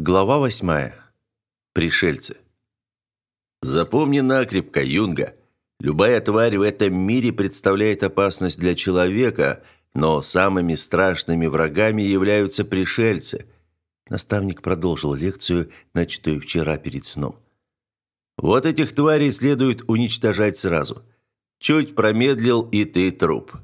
Глава восьмая. Пришельцы. Запомни накрепко, Юнга. Любая тварь в этом мире представляет опасность для человека, но самыми страшными врагами являются пришельцы. Наставник продолжил лекцию, начатую вчера перед сном. Вот этих тварей следует уничтожать сразу. Чуть промедлил, и ты труп.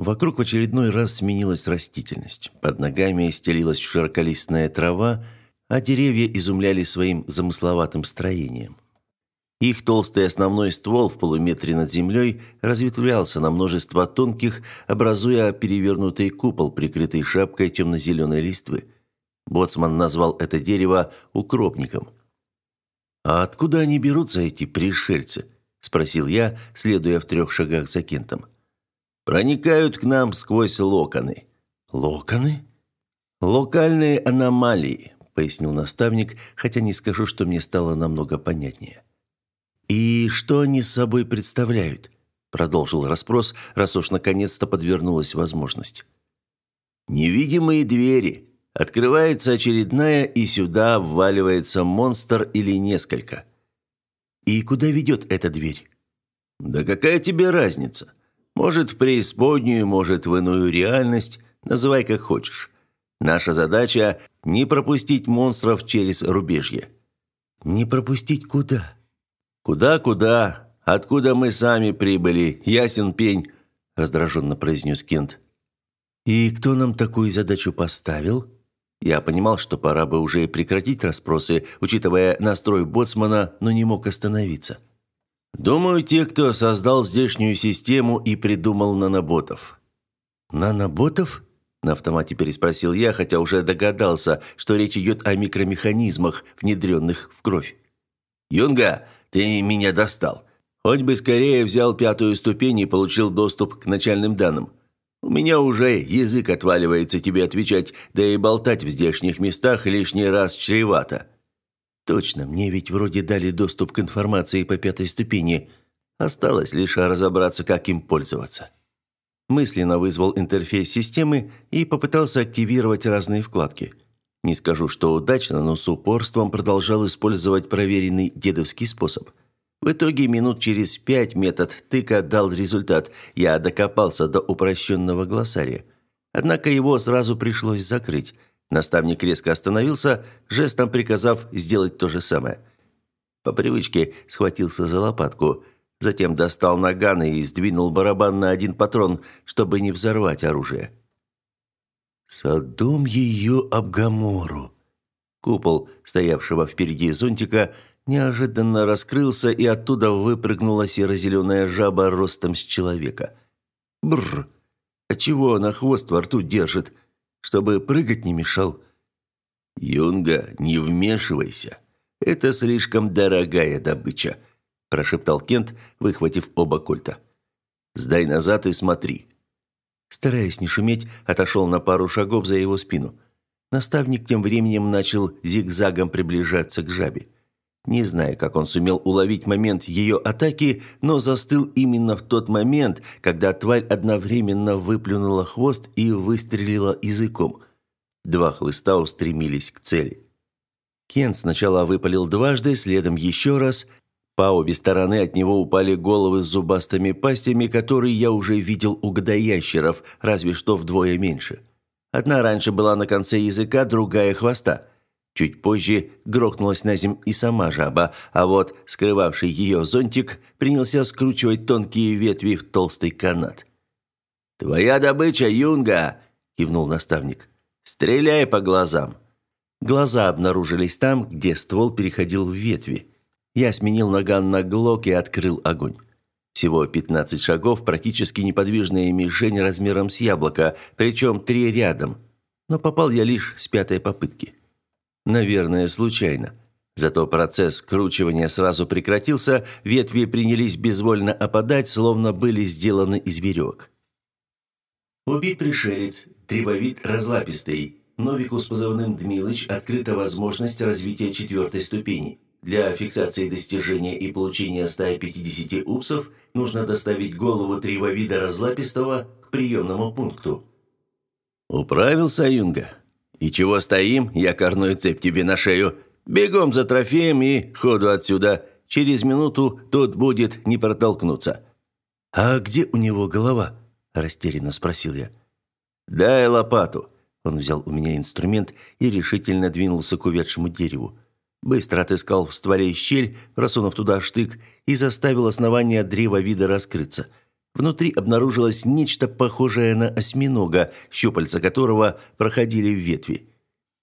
Вокруг в очередной раз сменилась растительность. Под ногами стелилась широколистная трава, а деревья изумляли своим замысловатым строением. Их толстый основной ствол в полуметре над землей разветвлялся на множество тонких, образуя перевернутый купол, прикрытый шапкой темно-зеленой листвы. Боцман назвал это дерево укропником. «А откуда они берутся, эти пришельцы?» – спросил я, следуя в трех шагах за Кентом. Проникают к нам сквозь локоны. Локоны? Локальные аномалии, пояснил наставник, хотя не скажу, что мне стало намного понятнее. И что они собой представляют? продолжил расспрос, раз уж наконец-то подвернулась возможность. Невидимые двери. Открывается очередная, и сюда вваливается монстр или несколько. И куда ведет эта дверь? Да какая тебе разница? Может, в преисподнюю, может, в иную реальность, называй как хочешь. Наша задача – не пропустить монстров через рубежье». «Не пропустить куда?» «Куда-куда? Откуда мы сами прибыли? Ясен пень», – раздраженно произнес Кент. «И кто нам такую задачу поставил?» Я понимал, что пора бы уже прекратить расспросы, учитывая настрой боцмана, но не мог остановиться. Думаю, те, кто создал здешнюю систему и придумал наноботов. Наноботов? На автомате переспросил я, хотя уже догадался, что речь идет о микромеханизмах, внедренных в кровь. «Юнга, ты меня достал. Хоть бы скорее взял пятую ступень и получил доступ к начальным данным. У меня уже язык отваливается тебе отвечать, да и болтать в здешних местах лишний раз чревато». Точно, мне ведь вроде дали доступ к информации по пятой ступени. Осталось лишь разобраться, как им пользоваться. Мысленно вызвал интерфейс системы и попытался активировать разные вкладки. Не скажу, что удачно, но с упорством продолжал использовать проверенный дедовский способ. В итоге минут через пять метод тыка дал результат. Я докопался до упрощенного глоссария. Однако его сразу пришлось закрыть – Наставник резко остановился, жестом приказав сделать то же самое. По привычке схватился за лопатку, затем достал наган и сдвинул барабан на один патрон, чтобы не взорвать оружие. «Содом ее об Гамору!» Купол, стоявшего впереди зонтика, неожиданно раскрылся, и оттуда выпрыгнула серо-зеленая жаба ростом с человека. Бррр! А чего она хвост во рту держит?» Чтобы прыгать не мешал. Юнга, не вмешивайся. Это слишком дорогая добыча, прошептал Кент, выхватив оба кольта. Сдай назад и смотри. Стараясь не шуметь, отошел на пару шагов за его спину. Наставник тем временем начал зигзагом приближаться к жабе. Не знаю, как он сумел уловить момент ее атаки, но застыл именно в тот момент, когда тварь одновременно выплюнула хвост и выстрелила языком. Два хлыста устремились к цели. Кен сначала выпалил дважды, следом еще раз. По обе стороны от него упали головы с зубастыми пастями, которые я уже видел у годоящеров, разве что вдвое меньше. Одна раньше была на конце языка, другая – хвоста – Чуть позже грохнулась на земь и сама жаба, а вот скрывавший ее зонтик принялся скручивать тонкие ветви в толстый канат. «Твоя добыча, Юнга!» – кивнул наставник. «Стреляй по глазам!» Глаза обнаружились там, где ствол переходил в ветви. Я сменил наган на глок и открыл огонь. Всего 15 шагов, практически неподвижная мишень размером с яблоко, причем три рядом. Но попал я лишь с пятой попытки. Наверное, случайно. Зато процесс скручивания сразу прекратился, ветви принялись безвольно опадать, словно были сделаны из веревок. Убит пришелец, требовид разлапистый. Новику с позывным Дмилыч открыта возможность развития четвертой ступени. Для фиксации достижения и получения 150 упсов нужно доставить голову тревовида разлапистого к приемному пункту. Управился Юнга. «И чего стоим? Я корную цепь тебе на шею. Бегом за трофеем и ходу отсюда. Через минуту тут будет не протолкнуться». «А где у него голова?» – растерянно спросил я. «Дай лопату». Он взял у меня инструмент и решительно двинулся к увядшему дереву. Быстро отыскал в стволе щель, просунув туда штык, и заставил основание древа вида раскрыться. Внутри обнаружилось нечто похожее на осьминога, щупальца которого проходили в ветви.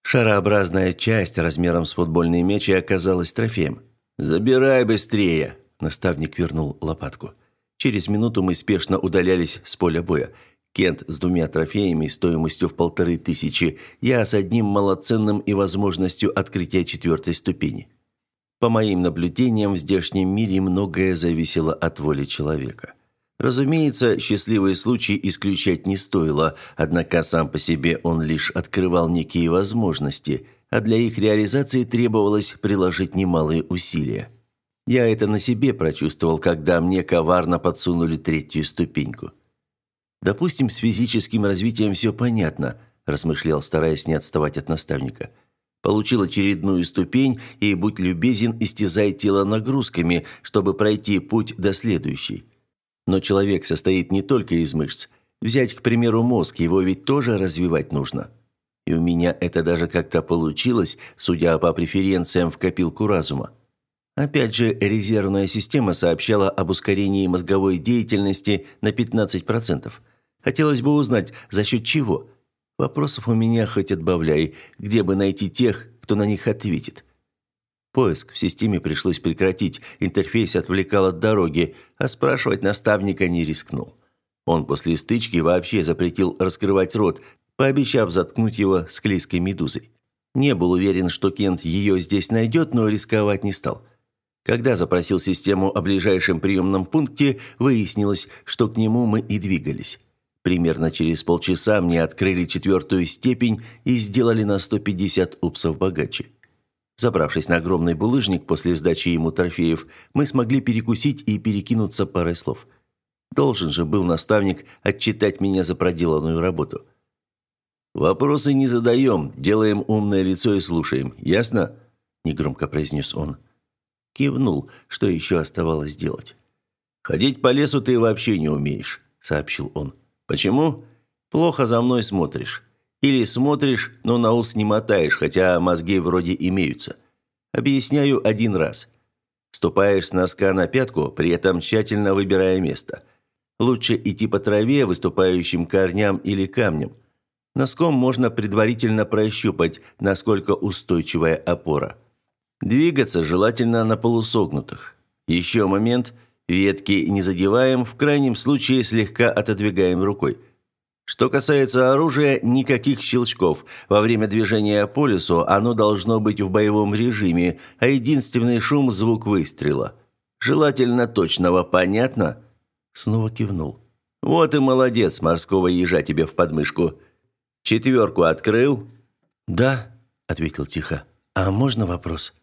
Шарообразная часть размером с футбольный мяч оказалась трофеем. «Забирай быстрее!» – наставник вернул лопатку. Через минуту мы спешно удалялись с поля боя. Кент с двумя трофеями стоимостью в полторы тысячи, я с одним малоценным и возможностью открытия четвертой ступени. По моим наблюдениям, в здешнем мире многое зависело от воли человека. Разумеется, счастливый случай исключать не стоило, однако сам по себе он лишь открывал некие возможности, а для их реализации требовалось приложить немалые усилия. Я это на себе прочувствовал, когда мне коварно подсунули третью ступеньку. Допустим, с физическим развитием все понятно, размышлял, стараясь не отставать от наставника. Получил очередную ступень и будь любезен, истязай тело нагрузками, чтобы пройти путь до следующей. Но человек состоит не только из мышц. Взять, к примеру, мозг, его ведь тоже развивать нужно. И у меня это даже как-то получилось, судя по преференциям в копилку разума. Опять же, резервная система сообщала об ускорении мозговой деятельности на 15%. Хотелось бы узнать, за счет чего. Вопросов у меня хоть отбавляй, где бы найти тех, кто на них ответит. Поиск в системе пришлось прекратить, интерфейс отвлекал от дороги, а спрашивать наставника не рискнул. Он после стычки вообще запретил раскрывать рот, пообещав заткнуть его склизкой медузой. Не был уверен, что Кент ее здесь найдет, но рисковать не стал. Когда запросил систему о ближайшем приемном пункте, выяснилось, что к нему мы и двигались. Примерно через полчаса мне открыли четвертую степень и сделали на 150 упсов богаче. Забравшись на огромный булыжник после сдачи ему трофеев, мы смогли перекусить и перекинуться парой слов. Должен же был наставник отчитать меня за проделанную работу. «Вопросы не задаем, делаем умное лицо и слушаем, ясно?» – негромко произнес он. Кивнул, что еще оставалось делать. «Ходить по лесу ты вообще не умеешь», – сообщил он. «Почему? Плохо за мной смотришь. Или смотришь, но на ус не мотаешь, хотя мозги вроде имеются. Объясняю один раз. Ступаешь с носка на пятку, при этом тщательно выбирая место. Лучше идти по траве, выступающим корням или камням. Носком можно предварительно прощупать, насколько устойчивая опора. Двигаться желательно на полусогнутых. Еще момент. Ветки не задеваем, в крайнем случае слегка отодвигаем рукой. Что касается оружия, никаких щелчков. Во время движения по лесу оно должно быть в боевом режиме, а единственный шум – звук выстрела. Желательно точного, понятно?» Снова кивнул. «Вот и молодец, морского ежа тебе в подмышку. Четверку открыл?» «Да», – ответил тихо. «А можно вопрос?»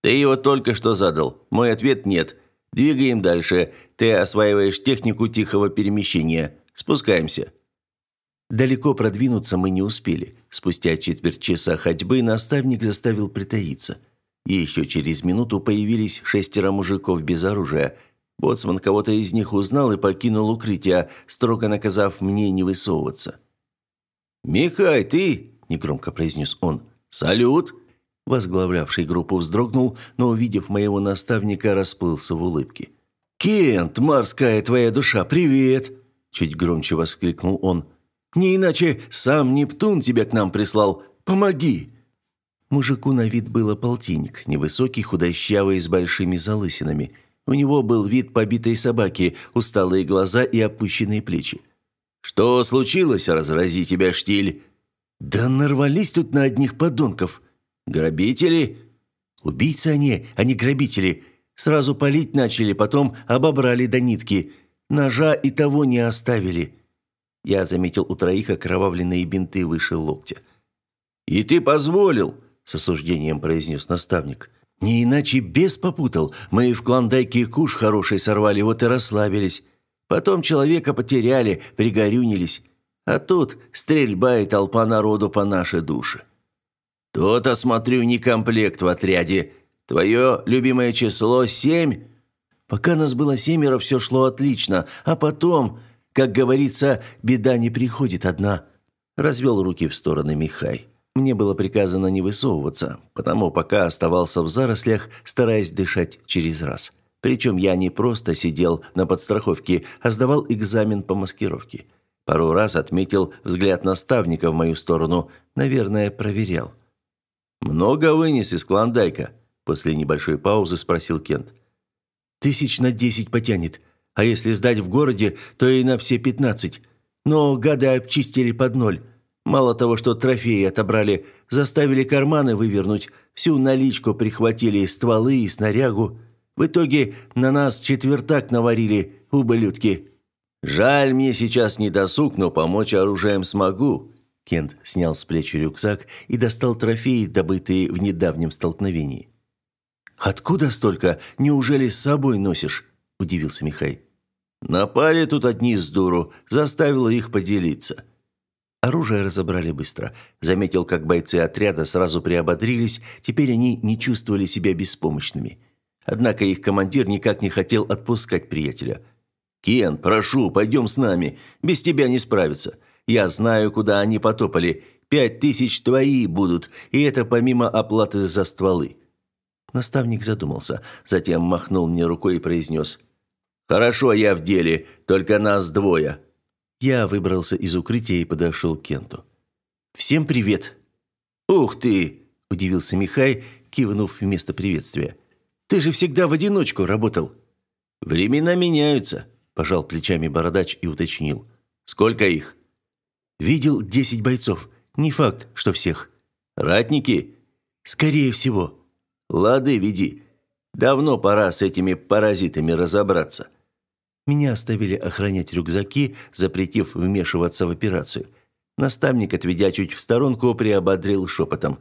«Ты его только что задал. Мой ответ – нет. Двигаем дальше. Ты осваиваешь технику тихого перемещения. Спускаемся». Далеко продвинуться мы не успели. Спустя четверть часа ходьбы наставник заставил притаиться. И еще через минуту появились шестеро мужиков без оружия. Боцман кого-то из них узнал и покинул укрытие, строго наказав мне не высовываться. «Михай, ты!» – негромко произнес он. «Салют!» Возглавлявший группу вздрогнул, но, увидев моего наставника, расплылся в улыбке. «Кент, морская твоя душа, привет!» Чуть громче воскликнул он. Не иначе сам Нептун тебя к нам прислал. Помоги!» Мужику на вид было полтинник, невысокий, худощавый, с большими залысинами. У него был вид побитой собаки, усталые глаза и опущенные плечи. «Что случилось, разрази тебя, штиль?» «Да нарвались тут на одних подонков». «Грабители?» «Убийцы они, а не грабители. Сразу палить начали, потом обобрали до нитки. Ножа и того не оставили». Я заметил у троих окровавленные бинты выше локтя. «И ты позволил?» – с осуждением произнес наставник. «Не иначе бес попутал. Мы в клондайке куш хороший сорвали, вот и расслабились. Потом человека потеряли, пригорюнились. А тут стрельба и толпа народу по нашей душе». «То-то, смотрю, не комплект в отряде. Твое любимое число семь?» Пока нас было семеро, все шло отлично, а потом, как говорится, беда не приходит одна. Развел руки в стороны Михай. Мне было приказано не высовываться, потому пока оставался в зарослях, стараясь дышать через раз. Причем я не просто сидел на подстраховке, а сдавал экзамен по маскировке. Пару раз отметил взгляд наставника в мою сторону, наверное, проверял. «Много вынес из клондайка?» После небольшой паузы спросил Кент. «Тысяч на десять потянет, а если сдать в городе, то и на все пятнадцать. Но гады обчистили под ноль. Мало того, что трофеи отобрали, заставили карманы вывернуть, всю наличку прихватили и стволы, и снарягу. В итоге на нас четвертак наварили, ублюдки. Жаль, мне сейчас не досуг, но помочь оружием смогу. Кент снял с плеч рюкзак и достал трофеи, добытые в недавнем столкновении. «Откуда столько? Неужели с собой носишь?» – удивился Михай. «Напали тут одни с дуру, заставила их поделиться». Оружие разобрали быстро. Заметил, как бойцы отряда сразу приободрились, теперь они не чувствовали себя беспомощными. Однако их командир никак не хотел отпускать приятеля. «Кен, прошу, пойдем с нами. Без тебя не справиться. Я знаю, куда они потопали. Пять тысяч твои будут, и это помимо оплаты за стволы. Наставник задумался, затем махнул мне рукой и произнес «Хорошо, я в деле, только нас двое». Я выбрался из укрытия и подошел к Кенту. «Всем привет!» «Ух ты!» – удивился Михай, кивнув вместо приветствия. «Ты же всегда в одиночку работал!» «Времена меняются», – пожал плечами бородач и уточнил. «Сколько их?» «Видел десять бойцов. Не факт, что всех». «Ратники?» «Скорее всего». «Лады, веди. Давно пора с этими паразитами разобраться». Меня оставили охранять рюкзаки, запретив вмешиваться в операцию. Наставник, отведя чуть в сторонку, приободрил шепотом.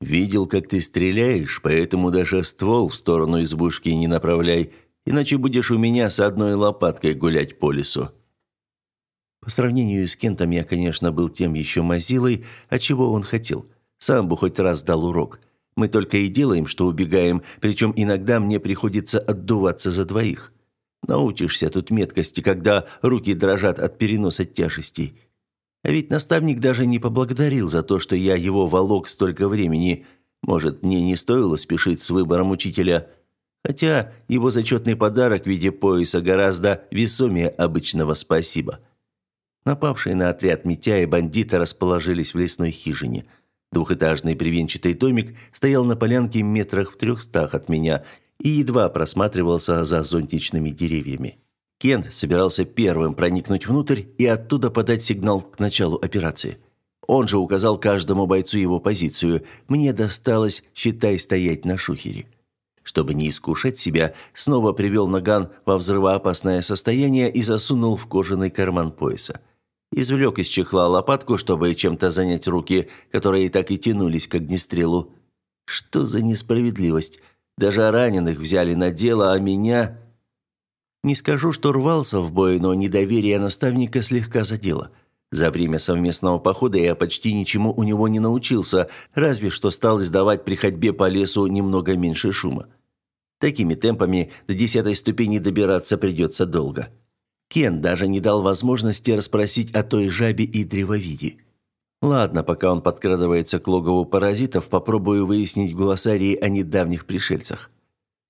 «Видел, как ты стреляешь, поэтому даже ствол в сторону избушки не направляй, иначе будешь у меня с одной лопаткой гулять по лесу». По сравнению с Кентом я, конечно, был тем еще мазилой, а чего он хотел. Сам бы хоть раз дал урок – мы только и делаем, что убегаем, причем иногда мне приходится отдуваться за двоих. Научишься тут меткости, когда руки дрожат от переноса тяжестей. А ведь наставник даже не поблагодарил за то, что я его волок столько времени. Может, мне не стоило спешить с выбором учителя. Хотя его зачетный подарок в виде пояса гораздо весомее обычного спасибо. Напавшие на отряд Митя и бандиты расположились в лесной хижине – Двухэтажный бревенчатый домик стоял на полянке метрах в трехстах от меня и едва просматривался за зонтичными деревьями. Кент собирался первым проникнуть внутрь и оттуда подать сигнал к началу операции. Он же указал каждому бойцу его позицию. Мне досталось, считай, стоять на шухере. Чтобы не искушать себя, снова привел наган во взрывоопасное состояние и засунул в кожаный карман пояса. Извлек из чехла лопатку, чтобы чем-то занять руки, которые так и тянулись к огнестрелу. Что за несправедливость? Даже раненых взяли на дело, а меня... Не скажу, что рвался в бой, но недоверие наставника слегка задело. За время совместного похода я почти ничему у него не научился, разве что стал издавать при ходьбе по лесу немного меньше шума. Такими темпами до десятой ступени добираться придется долго. Кен даже не дал возможности расспросить о той жабе и древовиде. Ладно, пока он подкрадывается к логову паразитов, попробую выяснить в глоссарии о недавних пришельцах.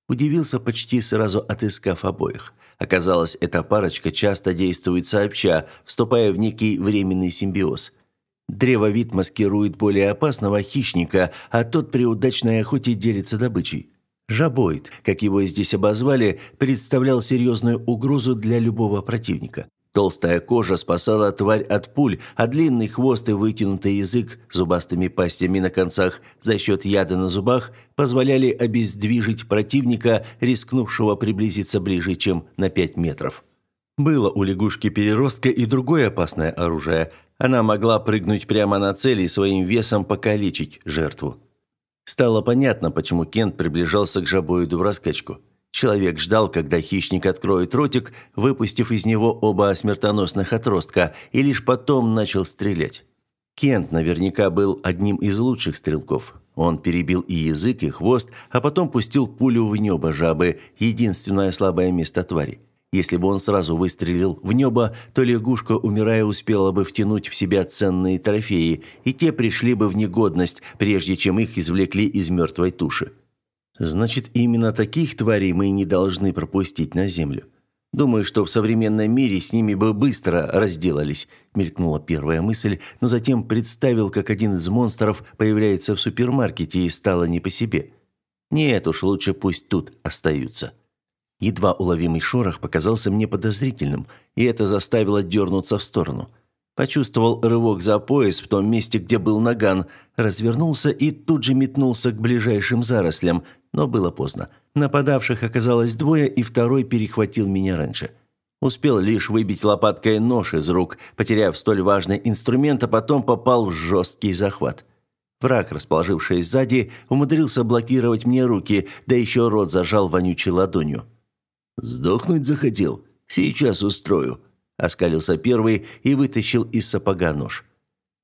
Удивился почти сразу, отыскав обоих. Оказалось, эта парочка часто действует сообща, вступая в некий временный симбиоз. Древовид маскирует более опасного хищника, а тот при удачной охоте делится добычей. Жабоид, как его здесь обозвали, представлял серьезную угрозу для любого противника. Толстая кожа спасала тварь от пуль, а длинный хвост и вытянутый язык зубастыми пастями на концах за счет яда на зубах позволяли обездвижить противника, рискнувшего приблизиться ближе, чем на 5 метров. Было у лягушки-переростка и другое опасное оружие. Она могла прыгнуть прямо на цель и своим весом покалечить жертву. Стало понятно, почему Кент приближался к жабоиду в раскачку. Человек ждал, когда хищник откроет ротик, выпустив из него оба смертоносных отростка, и лишь потом начал стрелять. Кент наверняка был одним из лучших стрелков. Он перебил и язык, и хвост, а потом пустил пулю в небо жабы, единственное слабое место твари. Если бы он сразу выстрелил в небо, то лягушка, умирая, успела бы втянуть в себя ценные трофеи, и те пришли бы в негодность, прежде чем их извлекли из мертвой туши. Значит, именно таких тварей мы не должны пропустить на землю. Думаю, что в современном мире с ними бы быстро разделались, мелькнула первая мысль, но затем представил, как один из монстров появляется в супермаркете и стало не по себе. Нет уж, лучше пусть тут остаются. Едва уловимый шорох показался мне подозрительным, и это заставило дернуться в сторону. Почувствовал рывок за пояс в том месте, где был наган, развернулся и тут же метнулся к ближайшим зарослям, но было поздно. Нападавших оказалось двое, и второй перехватил меня раньше. Успел лишь выбить лопаткой нож из рук, потеряв столь важный инструмент, а потом попал в жесткий захват. Враг, расположившись сзади, умудрился блокировать мне руки, да еще рот зажал вонючей ладонью. «Сдохнуть захотел? Сейчас устрою», – оскалился первый и вытащил из сапога нож.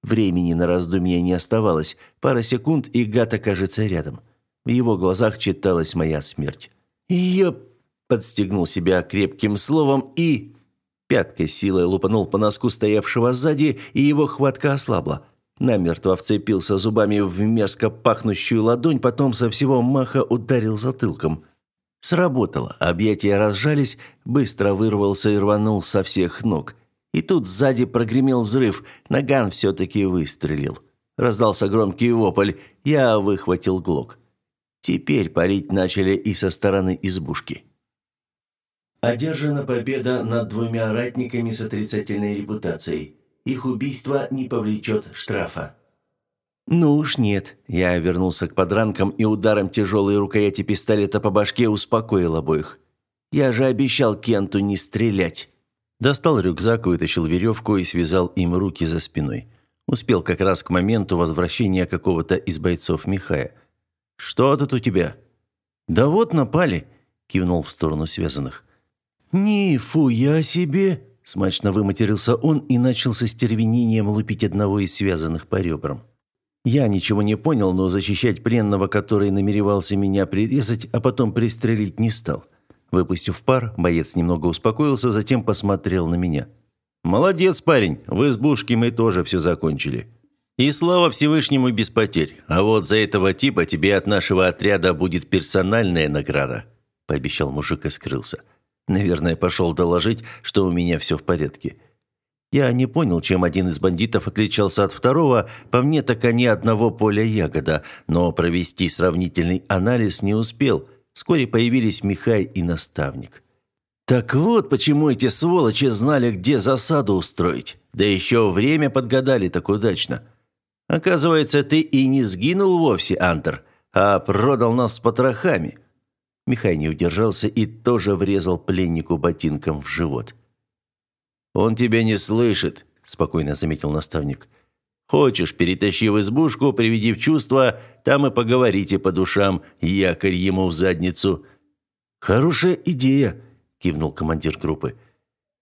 Времени на раздумье не оставалось. Пара секунд, и гад окажется рядом. В его глазах читалась моя смерть. «Я...» – подстегнул себя крепким словом и... Пяткой силой лупанул по носку стоявшего сзади, и его хватка ослабла. Намертво вцепился зубами в мерзко пахнущую ладонь, потом со всего маха ударил затылком. Сработало, объятия разжались, быстро вырвался и рванул со всех ног. И тут сзади прогремел взрыв, наган все-таки выстрелил. Раздался громкий вопль, я выхватил глок. Теперь парить начали и со стороны избушки. Одержана победа над двумя ратниками с отрицательной репутацией. Их убийство не повлечет штрафа. «Ну уж нет». Я вернулся к подранкам и ударом тяжелой рукояти пистолета по башке успокоил обоих. «Я же обещал Кенту не стрелять». Достал рюкзак, вытащил веревку и связал им руки за спиной. Успел как раз к моменту возвращения какого-то из бойцов Михая – «Что тут у тебя?» «Да вот напали», – кивнул в сторону связанных. «Нифуя себе!» – смачно выматерился он и начал со стервенением лупить одного из связанных по ребрам. Я ничего не понял, но защищать пленного, который намеревался меня прирезать, а потом пристрелить, не стал. Выпустив пар, боец немного успокоился, затем посмотрел на меня. «Молодец, парень, в избушке мы тоже все закончили. И слава Всевышнему без потерь. А вот за этого типа тебе от нашего отряда будет персональная награда», – пообещал мужик и скрылся. Наверное, пошел доложить, что у меня все в порядке. Я не понял, чем один из бандитов отличался от второго, по мне так они одного поля ягода, но провести сравнительный анализ не успел. Вскоре появились Михай и наставник. Так вот, почему эти сволочи знали, где засаду устроить. Да еще время подгадали так удачно. Оказывается, ты и не сгинул вовсе, Антер, а продал нас с потрохами». Михай не удержался и тоже врезал пленнику ботинком в живот. «Он тебя не слышит», – спокойно заметил наставник. «Хочешь, перетащи в избушку, приведи в чувство, там и поговорите по душам, якорь ему в задницу». «Хорошая идея», – кивнул командир группы.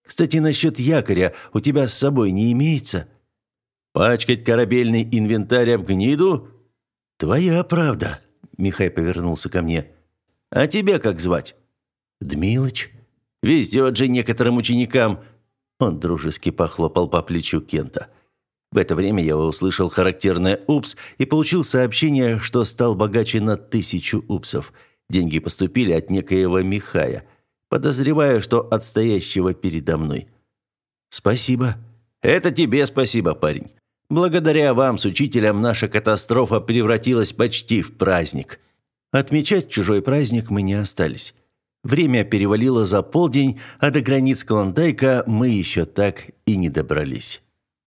«Кстати, насчет якоря у тебя с собой не имеется?» Пачкать корабельный инвентарь об гниду? Твоя правда, Михай повернулся ко мне. А тебя как звать? Дмилыч. Везет же некоторым ученикам. Он дружески похлопал по плечу Кента. В это время я услышал характерное «упс» и получил сообщение, что стал богаче на тысячу упсов. Деньги поступили от некоего Михая. Подозреваю, что от стоящего передо мной. «Спасибо». «Это тебе спасибо, парень. Благодаря вам с учителем наша катастрофа превратилась почти в праздник. Отмечать чужой праздник мы не остались. Время перевалило за полдень, а до границ Клондайка мы еще так и не добрались.